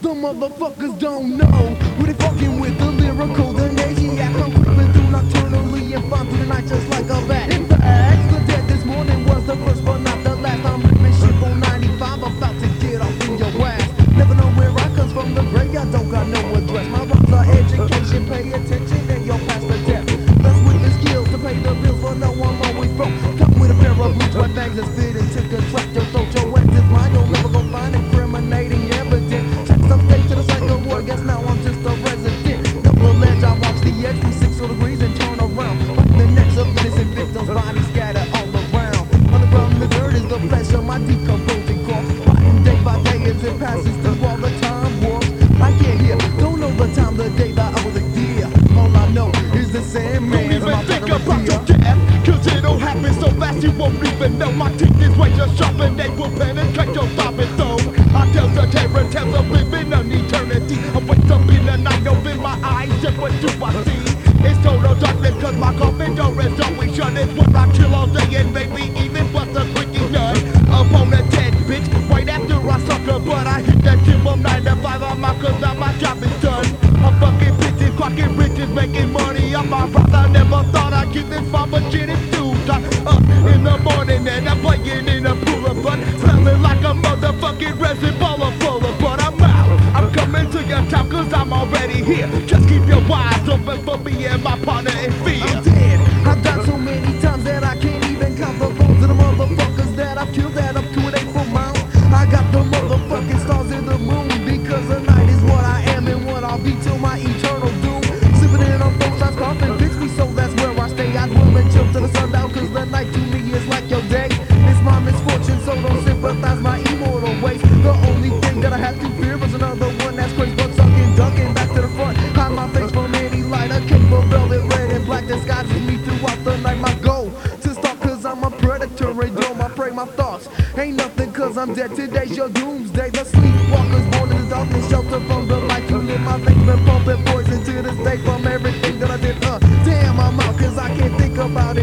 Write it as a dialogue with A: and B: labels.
A: The motherfuckers don't know who they fucking with. The lyrical, the naziac. I'm creeping through nocturnally and fun through the night just like a bat. In fact, the dead this morning was the first but not the last. I'm ripping shit on 95, about to get off in your ass. Never know where I comes from, the gray, I don't got no address. My rhymes are education, pay attention, and you'll pass the test. Blessed with the skills to pay the bills, but no I'm always broke. Come with a pair of boots, sweat bangs that's fitted to contract your throat. Your ass is mine, you'll never go find incriminating guess now I'm just a resident. Double edge, I watch the edge, 360 degrees and turn around. Fight the necks of innocent victims, bodies scattered all around. Underground, the dirt is the flesh of my decomposing corpse. Rotting day by day as it passes through all the time warps. I can't hear, don't know the time, the day that I was a deer. All I know is the Sandman.
B: Don't even think about your it'll so fast you won't even know. My teeth is razor sharp and they will penetrate your throbbing soul I tell the terror tales of living an eternity. I wake up in the night, open my eyes, and what do I see? It's total darkness cause my coffin door is always shut It's where I chill all day and maybe even bust a quickie nut Up on a dead bitch, right after I suck her But I hit that gym from 9 to 5, I'm out cause now my job is done. I'm fucking bitches, clocking riches, making money on my. I never thought I'd get this far, but shit is and I'm playing in a pool of blood, smelling like a motherfucking resin baller full of blood. I'm out, I'm coming to your town cause I'm already here. Just keep your eyes open for me and my partner in fear.
A: My my thoughts. Ain't nothing cause I'm dead, today's your doomsday. The sleepwalkers born in the darkness, shelter from the light. You live my veins, been pumping poison to this day from everything that I did. Uh, damn, I'm out cause I can't think about it